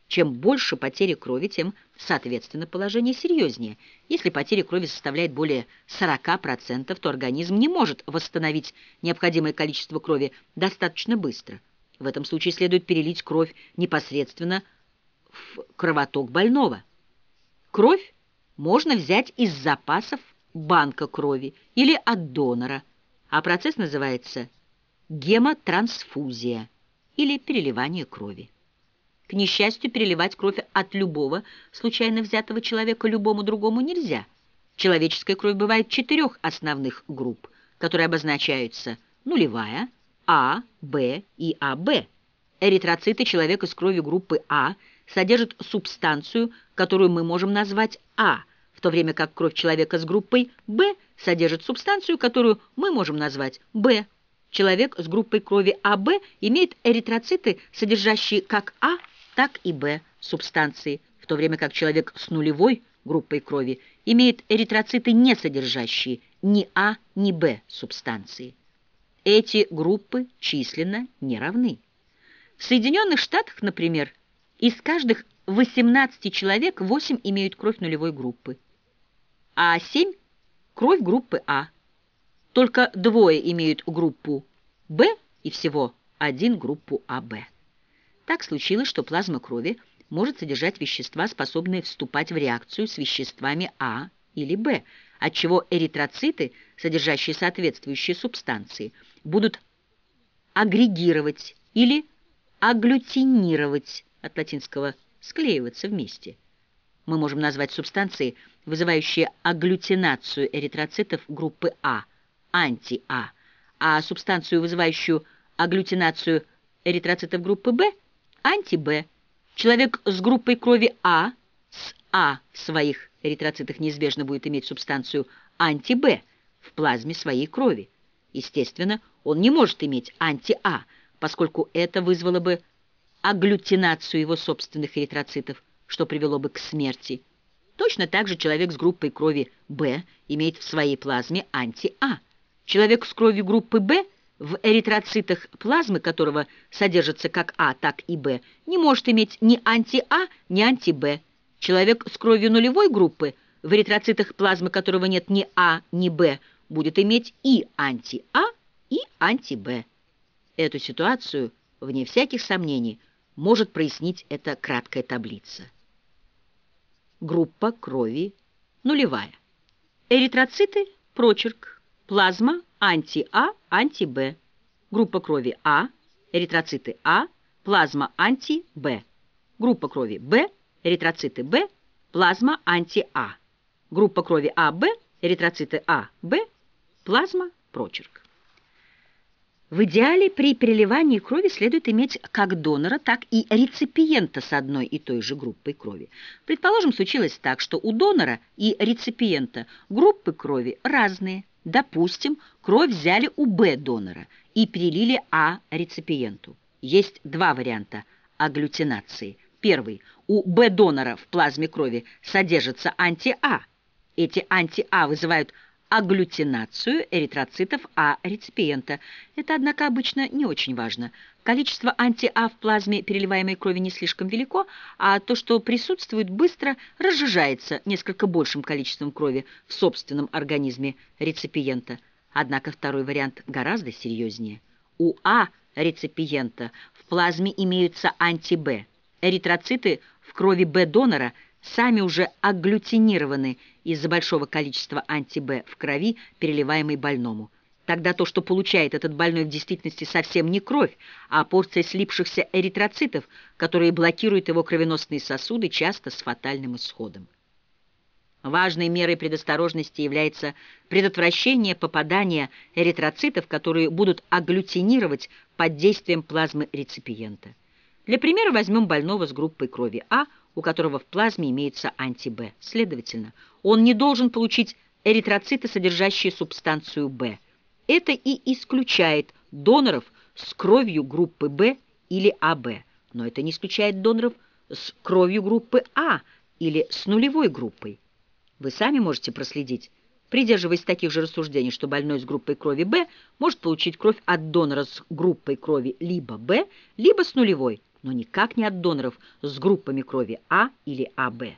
Чем больше потери крови, тем, соответственно, положение серьезнее. Если потеря крови составляет более 40%, то организм не может восстановить необходимое количество крови достаточно быстро. В этом случае следует перелить кровь непосредственно в кровоток больного. Кровь можно взять из запасов банка крови или от донора, а процесс называется гемотрансфузия или переливание крови. К несчастью, переливать кровь от любого случайно взятого человека любому другому нельзя. Человеческая кровь бывает четырех основных групп, которые обозначаются нулевая, А, Б и АБ. Эритроциты человека с кровью группы А содержат субстанцию, которую мы можем назвать А, в то время как кровь человека с группой Б содержит субстанцию, которую мы можем назвать Б. Человек с группой крови АБ имеет эритроциты, содержащие как А, так и Б субстанции, в то время как человек с нулевой группой крови имеет эритроциты, не содержащие ни А, ни Б субстанции. Эти группы численно не равны. В Соединенных Штатах, например, из каждых 18 человек 8 имеют кровь нулевой группы, а 7 – кровь группы А. Только двое имеют группу Б и всего один группу АБ. Так случилось, что плазма крови может содержать вещества, способные вступать в реакцию с веществами А или Б, отчего эритроциты, содержащие соответствующие субстанции, будут агрегировать или агглютинировать, от латинского «склеиваться вместе». Мы можем назвать субстанции, вызывающие агглютинацию эритроцитов группы А, анти-А, а субстанцию, вызывающую агглютинацию эритроцитов группы Б, анти-Б. Человек с группой крови А с А в своих эритроцитах неизбежно будет иметь субстанцию анти-Б в плазме своей крови. Естественно, он не может иметь анти-А, поскольку это вызвало бы агглютинацию его собственных эритроцитов, что привело бы к смерти. Точно так же человек с группой крови Б имеет в своей плазме анти-А. Человек с кровью группы Б в эритроцитах плазмы которого содержится как А, так и Б, не может иметь ни анти-А, ни анти-Б. Человек с кровью нулевой группы, в эритроцитах плазмы которого нет ни А, ни Б, будет иметь и анти-А, и анти-Б. Эту ситуацию, вне всяких сомнений, может прояснить эта краткая таблица. Группа крови нулевая. Эритроциты, прочерк, плазма, анти-А, анти-Б. Группа крови А, эритроциты А, плазма анти-Б. Группа крови Б, эритроциты Б, плазма анти-А. Группа крови АБ, эритроциты А, Б, плазма, прочерк. В идеале при переливании крови следует иметь как донора, так и реципиента с одной и той же группой крови. Предположим, случилось так, что у донора и реципиента группы крови разные. Допустим, кровь взяли у Б-донора и перелили А реципиенту. Есть два варианта агглютинации. Первый. У Б-донора в плазме крови содержится анти-А. Эти анти-А вызывают агглютинацию эритроцитов А реципиента. Это, однако, обычно не очень важно. Количество анти-А в плазме переливаемой крови не слишком велико, а то, что присутствует, быстро разжижается несколько большим количеством крови в собственном организме реципиента. Однако второй вариант гораздо серьезнее. У А реципиента в плазме имеются анти-Б. Эритроциты в крови Б-донора – сами уже агглютинированы из-за большого количества анти-Б в крови, переливаемой больному. Тогда то, что получает этот больной в действительности совсем не кровь, а порция слипшихся эритроцитов, которые блокируют его кровеносные сосуды, часто с фатальным исходом. Важной мерой предосторожности является предотвращение попадания эритроцитов, которые будут агглютинировать под действием плазмы реципиента. Для примера возьмем больного с группой крови А, у которого в плазме имеется анти-Б. Следовательно, он не должен получить эритроциты, содержащие субстанцию Б. Это и исключает доноров с кровью группы Б или АБ, но это не исключает доноров с кровью группы А или с нулевой группой. Вы сами можете проследить, Придерживаясь таких же рассуждений, что больной с группой крови Б может получить кровь от донора с группой крови либо Б, либо с нулевой, но никак не от доноров с группами крови А или АБ.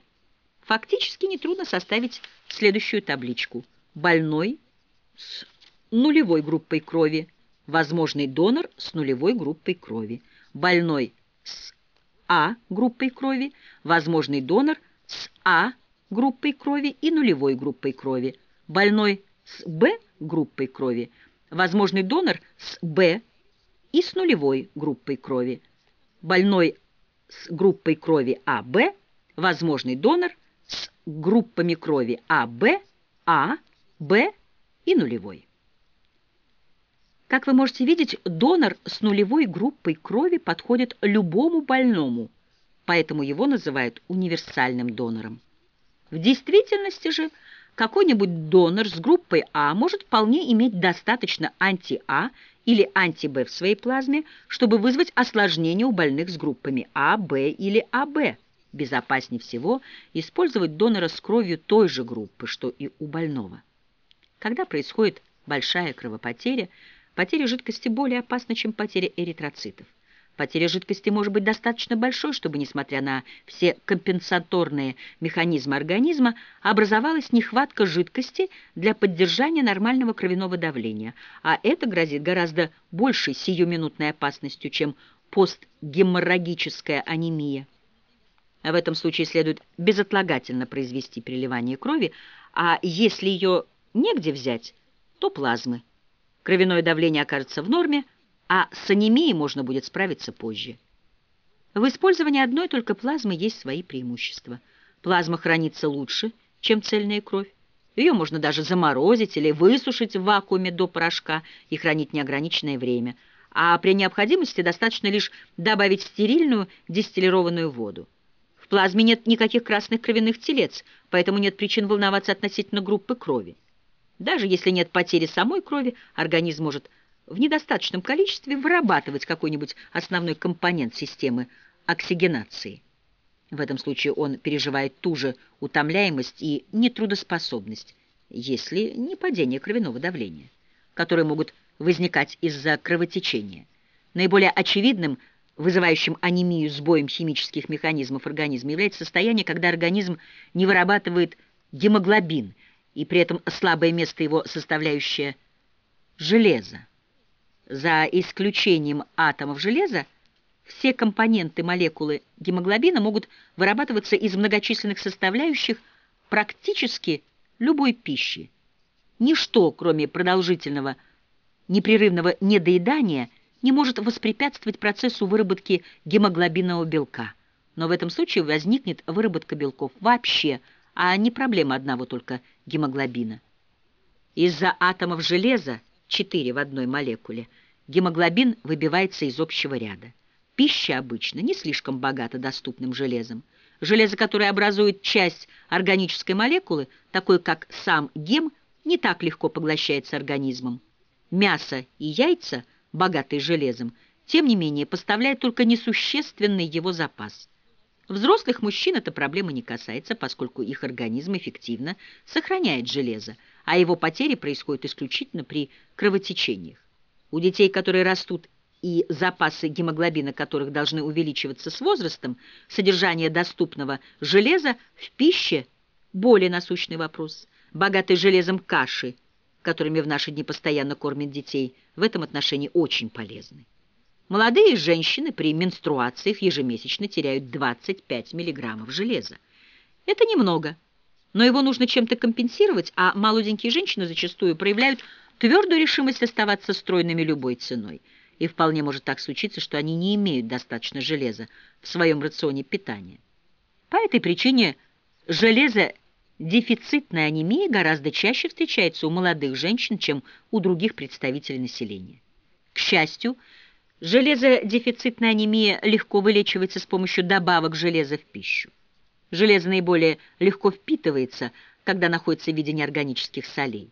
Фактически нетрудно составить следующую табличку. Больной с нулевой группой крови, возможный донор с нулевой группой крови, больной с А группой крови, возможный донор с А группой крови и нулевой группой крови, больной с Б группой крови, возможный донор с Б и с нулевой группой крови, больной с группой крови АБ, возможный донор с группами крови АБ, А, Б и нулевой. Как вы можете видеть, донор с нулевой группой крови подходит любому больному, поэтому его называют универсальным донором. В действительности же какой-нибудь донор с группой А может вполне иметь достаточно анти-А или анти-Б в своей плазме, чтобы вызвать осложнения у больных с группами А, Б или АБ. Безопаснее всего использовать донора с кровью той же группы, что и у больного. Когда происходит большая кровопотеря, потеря жидкости более опасна, чем потеря эритроцитов. Потеря жидкости может быть достаточно большой, чтобы, несмотря на все компенсаторные механизмы организма, образовалась нехватка жидкости для поддержания нормального кровяного давления, а это грозит гораздо большей сиюминутной опасностью, чем постгеморрагическая анемия. В этом случае следует безотлагательно произвести переливание крови, а если ее негде взять, то плазмы. Кровяное давление окажется в норме, а с анемией можно будет справиться позже. В использовании одной только плазмы есть свои преимущества. Плазма хранится лучше, чем цельная кровь. Ее можно даже заморозить или высушить в вакууме до порошка и хранить неограниченное время. А при необходимости достаточно лишь добавить стерильную дистиллированную воду. В плазме нет никаких красных кровяных телец, поэтому нет причин волноваться относительно группы крови. Даже если нет потери самой крови, организм может в недостаточном количестве вырабатывать какой-нибудь основной компонент системы оксигенации. В этом случае он переживает ту же утомляемость и нетрудоспособность, если не падение кровяного давления, которые могут возникать из-за кровотечения. Наиболее очевидным, вызывающим анемию сбоем химических механизмов организма, является состояние, когда организм не вырабатывает гемоглобин, и при этом слабое место его составляющее железо. За исключением атомов железа, все компоненты молекулы гемоглобина могут вырабатываться из многочисленных составляющих практически любой пищи. Ничто, кроме продолжительного непрерывного недоедания, не может воспрепятствовать процессу выработки гемоглобинового белка. Но в этом случае возникнет выработка белков вообще, а не проблема одного только гемоглобина. Из-за атомов железа 4 в одной молекуле, гемоглобин выбивается из общего ряда. Пища обычно не слишком богата доступным железом. Железо, которое образует часть органической молекулы, такое как сам гем, не так легко поглощается организмом. Мясо и яйца, богатые железом, тем не менее поставляют только несущественный его запас. Взрослых мужчин эта проблема не касается, поскольку их организм эффективно сохраняет железо, а его потери происходят исключительно при кровотечениях. У детей, которые растут и запасы гемоглобина которых должны увеличиваться с возрастом, содержание доступного железа в пище – более насущный вопрос. Богатые железом каши, которыми в наши дни постоянно кормят детей, в этом отношении очень полезны. Молодые женщины при менструациях ежемесячно теряют 25 мг железа. Это немного – но его нужно чем-то компенсировать, а молоденькие женщины зачастую проявляют твердую решимость оставаться стройными любой ценой. И вполне может так случиться, что они не имеют достаточно железа в своем рационе питания. По этой причине железодефицитная анемия гораздо чаще встречается у молодых женщин, чем у других представителей населения. К счастью, железодефицитная анемия легко вылечивается с помощью добавок железа в пищу. Железо наиболее легко впитывается, когда находится в виде неорганических солей.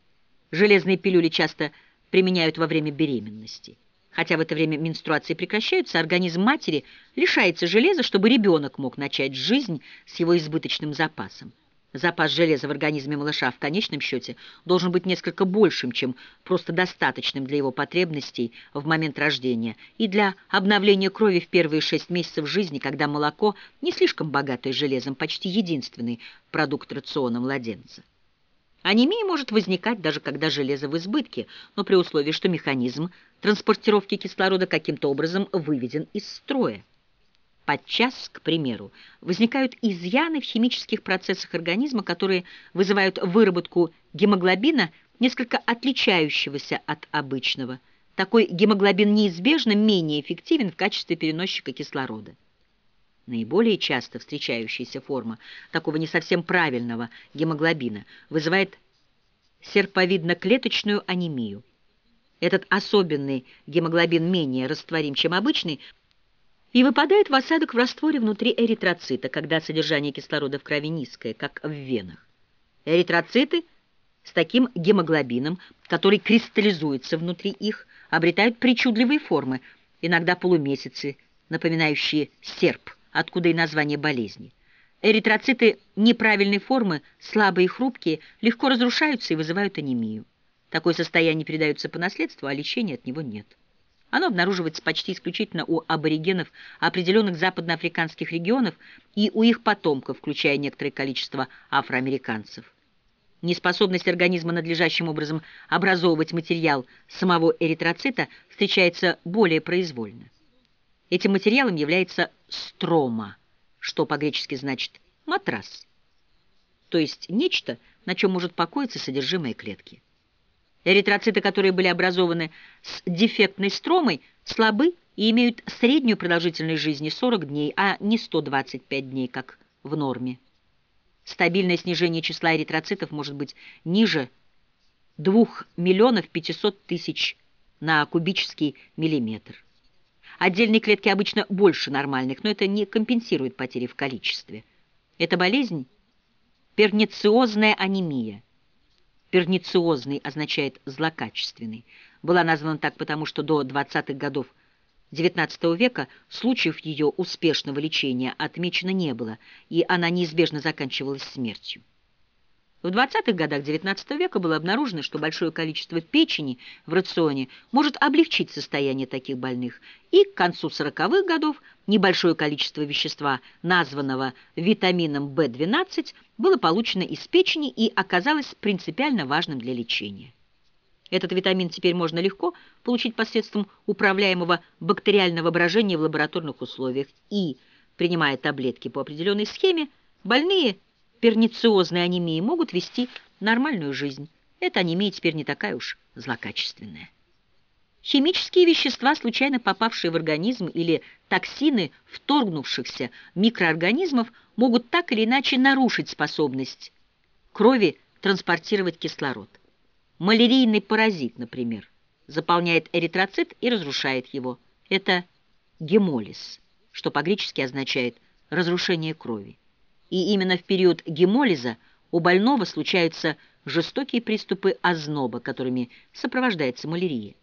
Железные пилюли часто применяют во время беременности. Хотя в это время менструации прекращаются, организм матери лишается железа, чтобы ребенок мог начать жизнь с его избыточным запасом. Запас железа в организме малыша в конечном счете должен быть несколько большим, чем просто достаточным для его потребностей в момент рождения и для обновления крови в первые шесть месяцев жизни, когда молоко, не слишком богатое железом, почти единственный продукт рациона младенца. Анемия может возникать даже когда железо в избытке, но при условии, что механизм транспортировки кислорода каким-то образом выведен из строя. Подчас, к примеру, возникают изъяны в химических процессах организма, которые вызывают выработку гемоглобина, несколько отличающегося от обычного. Такой гемоглобин неизбежно менее эффективен в качестве переносчика кислорода. Наиболее часто встречающаяся форма такого не совсем правильного гемоглобина вызывает серповидно-клеточную анемию. Этот особенный гемоглобин менее растворим, чем обычный, и выпадает в осадок в растворе внутри эритроцита, когда содержание кислорода в крови низкое, как в венах. Эритроциты с таким гемоглобином, который кристаллизуется внутри их, обретают причудливые формы, иногда полумесяцы, напоминающие серп, откуда и название болезни. Эритроциты неправильной формы, слабые и хрупкие, легко разрушаются и вызывают анемию. Такое состояние передается по наследству, а лечения от него нет. Оно обнаруживается почти исключительно у аборигенов определенных западноафриканских регионов и у их потомков, включая некоторое количество афроамериканцев. Неспособность организма надлежащим образом образовывать материал самого эритроцита встречается более произвольно. Этим материалом является строма, что по-гречески значит «матрас», то есть нечто, на чем может покоиться содержимое клетки. Эритроциты, которые были образованы с дефектной стромой, слабы и имеют среднюю продолжительность жизни 40 дней, а не 125 дней, как в норме. Стабильное снижение числа эритроцитов может быть ниже 2 миллионов 500 тысяч на кубический миллиметр. Отдельные клетки обычно больше нормальных, но это не компенсирует потери в количестве. Эта болезнь – пернициозная анемия – пернициозный означает злокачественный, была названа так потому, что до 20-х годов XIX века случаев ее успешного лечения отмечено не было, и она неизбежно заканчивалась смертью. В 20-х годах XIX века было обнаружено, что большое количество печени в рационе может облегчить состояние таких больных, и к концу 40-х годов небольшое количество вещества, названного витамином В12, было получено из печени и оказалось принципиально важным для лечения. Этот витамин теперь можно легко получить посредством управляемого бактериального брожения в лабораторных условиях и, принимая таблетки по определенной схеме, больные – пернициозной анемии могут вести нормальную жизнь. Эта анемия теперь не такая уж злокачественная. Химические вещества, случайно попавшие в организм, или токсины вторгнувшихся микроорганизмов, могут так или иначе нарушить способность крови транспортировать кислород. Малярийный паразит, например, заполняет эритроцит и разрушает его. Это гемолиз, что по-гречески означает «разрушение крови» и именно в период гемолиза у больного случаются жестокие приступы озноба, которыми сопровождается малярия.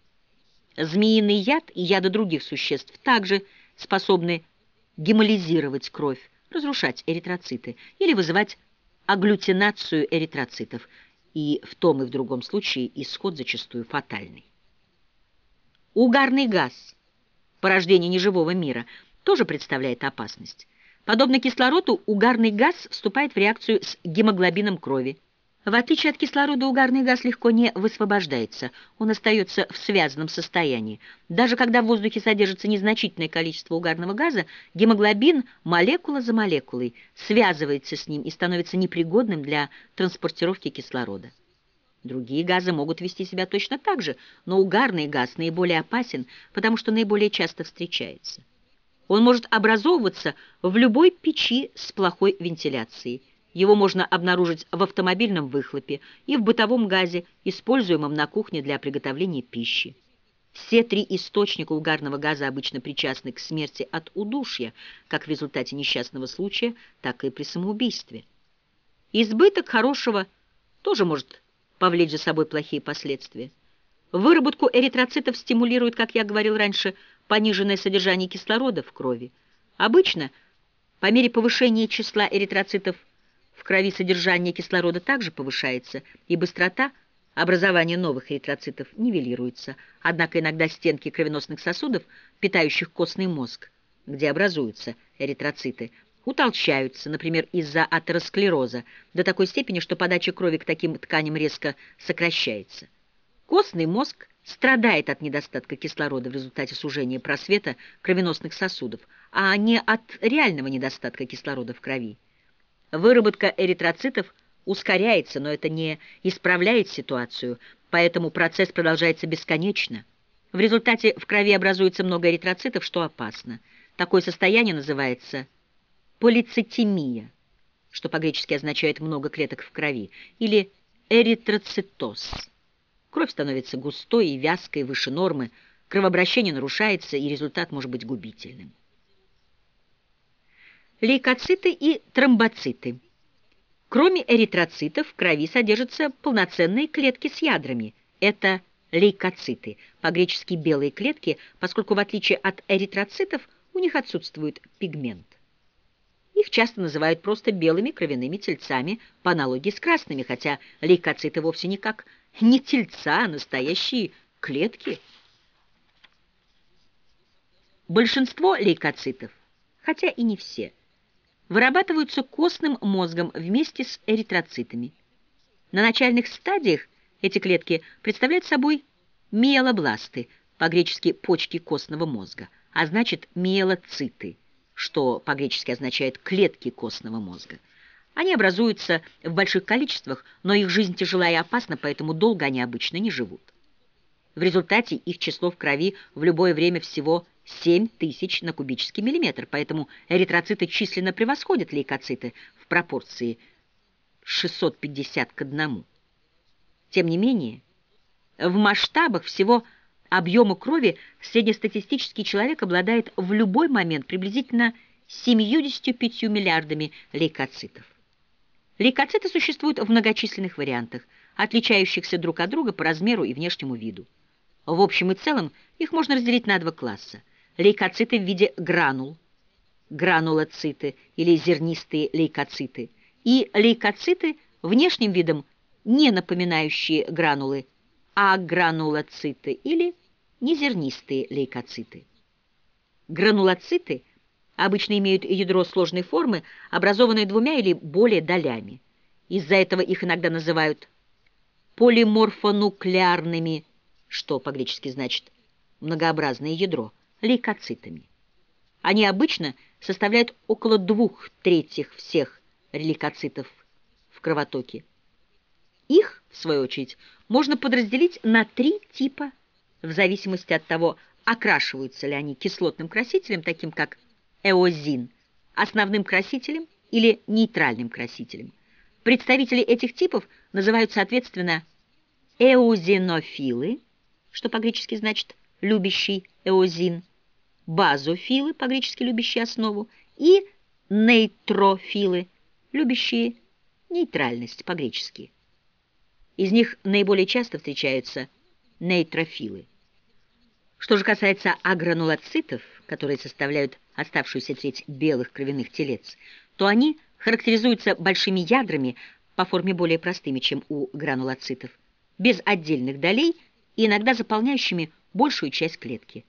Змеиный яд и яды других существ также способны гемолизировать кровь, разрушать эритроциты или вызывать агглютинацию эритроцитов, и в том и в другом случае исход зачастую фатальный. Угарный газ, порождение неживого мира, тоже представляет опасность. Подобно кислороду, угарный газ вступает в реакцию с гемоглобином крови. В отличие от кислорода, угарный газ легко не высвобождается, он остается в связанном состоянии. Даже когда в воздухе содержится незначительное количество угарного газа, гемоглобин молекула за молекулой связывается с ним и становится непригодным для транспортировки кислорода. Другие газы могут вести себя точно так же, но угарный газ наиболее опасен, потому что наиболее часто встречается. Он может образовываться в любой печи с плохой вентиляцией. Его можно обнаружить в автомобильном выхлопе и в бытовом газе, используемом на кухне для приготовления пищи. Все три источника угарного газа обычно причастны к смерти от удушья, как в результате несчастного случая, так и при самоубийстве. Избыток хорошего тоже может повлечь за собой плохие последствия. Выработку эритроцитов стимулирует, как я говорил раньше, пониженное содержание кислорода в крови. Обычно, по мере повышения числа эритроцитов В крови содержание кислорода также повышается, и быстрота образования новых эритроцитов нивелируется. Однако иногда стенки кровеносных сосудов, питающих костный мозг, где образуются эритроциты, утолщаются, например, из-за атеросклероза, до такой степени, что подача крови к таким тканям резко сокращается. Костный мозг страдает от недостатка кислорода в результате сужения просвета кровеносных сосудов, а не от реального недостатка кислорода в крови. Выработка эритроцитов ускоряется, но это не исправляет ситуацию, поэтому процесс продолжается бесконечно. В результате в крови образуется много эритроцитов, что опасно. Такое состояние называется полицитемия, что по-гречески означает «много клеток в крови», или эритроцитоз. Кровь становится густой и вязкой выше нормы, кровообращение нарушается, и результат может быть губительным лейкоциты и тромбоциты. Кроме эритроцитов в крови содержатся полноценные клетки с ядрами. Это лейкоциты, по-гречески белые клетки, поскольку в отличие от эритроцитов у них отсутствует пигмент. Их часто называют просто белыми кровяными тельцами по аналогии с красными, хотя лейкоциты вовсе никак не тельца, а настоящие клетки. Большинство лейкоцитов, хотя и не все, вырабатываются костным мозгом вместе с эритроцитами. На начальных стадиях эти клетки представляют собой миелобласты, по-гречески почки костного мозга, а значит миелоциты, что по-гречески означает клетки костного мозга. Они образуются в больших количествах, но их жизнь тяжела и опасна, поэтому долго они обычно не живут. В результате их число в крови в любое время всего 7 тысяч на кубический миллиметр, поэтому эритроциты численно превосходят лейкоциты в пропорции 650 к 1. Тем не менее, в масштабах всего объема крови среднестатистический человек обладает в любой момент приблизительно 75 миллиардами лейкоцитов. Лейкоциты существуют в многочисленных вариантах, отличающихся друг от друга по размеру и внешнему виду. В общем и целом их можно разделить на два класса. Лейкоциты в виде гранул, гранулоциты или зернистые лейкоциты, и лейкоциты внешним видом не напоминающие гранулы, а гранулоциты или незернистые лейкоциты. Гранулоциты обычно имеют ядро сложной формы, образованное двумя или более долями. Из-за этого их иногда называют полиморфонуклеарными что по-гречески значит «многообразное ядро», лейкоцитами. Они обычно составляют около двух третьих всех лейкоцитов в кровотоке. Их, в свою очередь, можно подразделить на три типа, в зависимости от того, окрашиваются ли они кислотным красителем, таким как эозин, основным красителем или нейтральным красителем. Представители этих типов называют, соответственно, эозинофилы, что по-гречески значит «любящий эозин», базофилы, по-гречески «любящие основу», и нейтрофилы, любящие нейтральность, по-гречески. Из них наиболее часто встречаются нейтрофилы. Что же касается агранулоцитов, которые составляют оставшуюся треть белых кровяных телец, то они характеризуются большими ядрами по форме более простыми, чем у гранулоцитов, без отдельных долей – и иногда заполняющими большую часть клетки.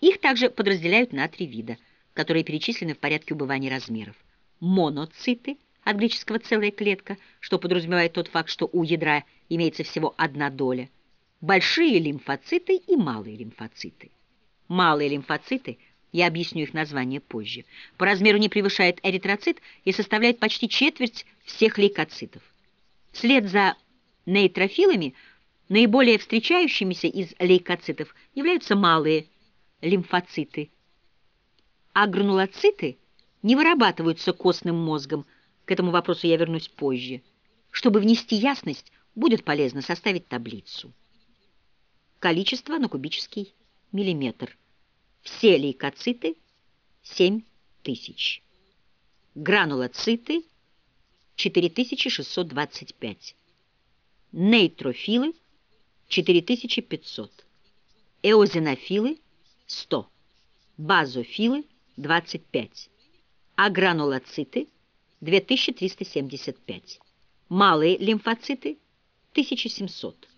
Их также подразделяют на три вида, которые перечислены в порядке убывания размеров. Моноциты, от греческого «целая клетка», что подразумевает тот факт, что у ядра имеется всего одна доля. Большие лимфоциты и малые лимфоциты. Малые лимфоциты, я объясню их название позже, по размеру не превышает эритроцит и составляет почти четверть всех лейкоцитов. Вслед за нейтрофилами – Наиболее встречающимися из лейкоцитов являются малые лимфоциты. А гранулоциты не вырабатываются костным мозгом. К этому вопросу я вернусь позже. Чтобы внести ясность, будет полезно составить таблицу. Количество на кубический миллиметр. Все лейкоциты – 7 тысяч. Гранулоциты – 4625. Нейтрофилы – 4500, эозинофилы – 100, базофилы – 25, а гранулоциты – 2375. Малые лимфоциты – 1700.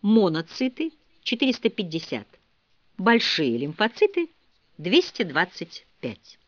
Моноциты – 450. Большие лимфоциты – 225.